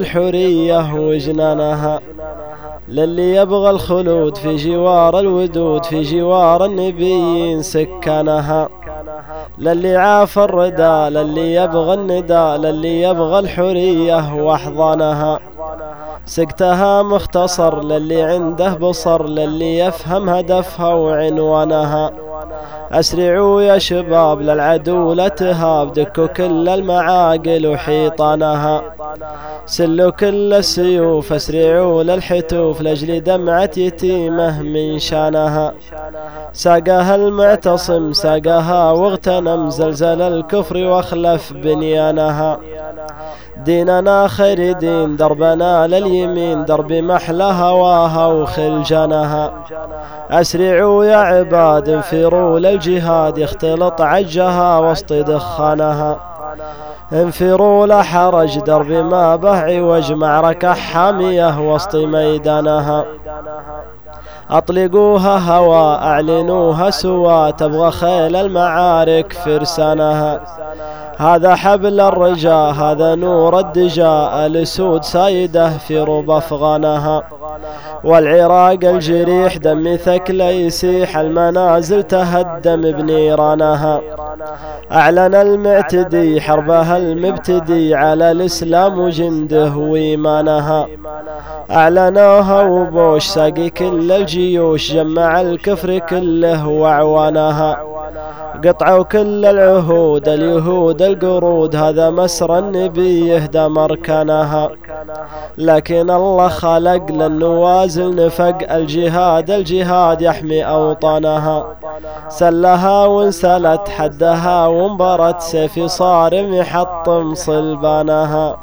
الحرية وجنانها. للي يبغى الخلود في جوار الودود في جوار النبيين سكنها للي عاف الردى للي يبغى الندى للي يبغى الحرية وأحضانها. سقتها مختصر للي عنده بصر للي يفهم هدفها وعنوانها. أسرعوا يا شباب للعدو لا تهاب دكوا كل المعاقل وحيطانها. سلوا كل السيوف أسرعوا للحتوف لأجل دمعة يتيمه من شانها. ساقاها المعتصم ساقاها واغتنم زلزل الكفر واخلف بنيانها. ديننا خير دين دربنا لليمين درب محلى هواها وخلجانها أسرعوا يا عباد انفروا للجهاد يختلط عجها وسط دخانها. انفروا لا حرج درب ما به عوج معركة حامية وسط ميدانها. أطلقوها هوا أعلنوها سوا تبغى خيل المعارك فرسانها. هذا حبل الرجاء هذا نور الدجاء الأسود سايدة في رب أفغانها. والعراق الجريح دم ثكل يسيح المنازل تهدم بنيرانها. أعلن المعتدي حربها المبتدي على الإسلام وجنده وإيمانها. أعلنوها وبوش ساقي كل الجيوش جمع الكفر كله وأعوانها قطعوا كل العهود اليهود القرود هذا مسر النبي يهدى مركنها. لكن الله خلق للنوازل نفق الجهاد الجهاد يحمي أوطانها سلها وانسلت حدها وانبرت سيف صارم يحطم صلبانها.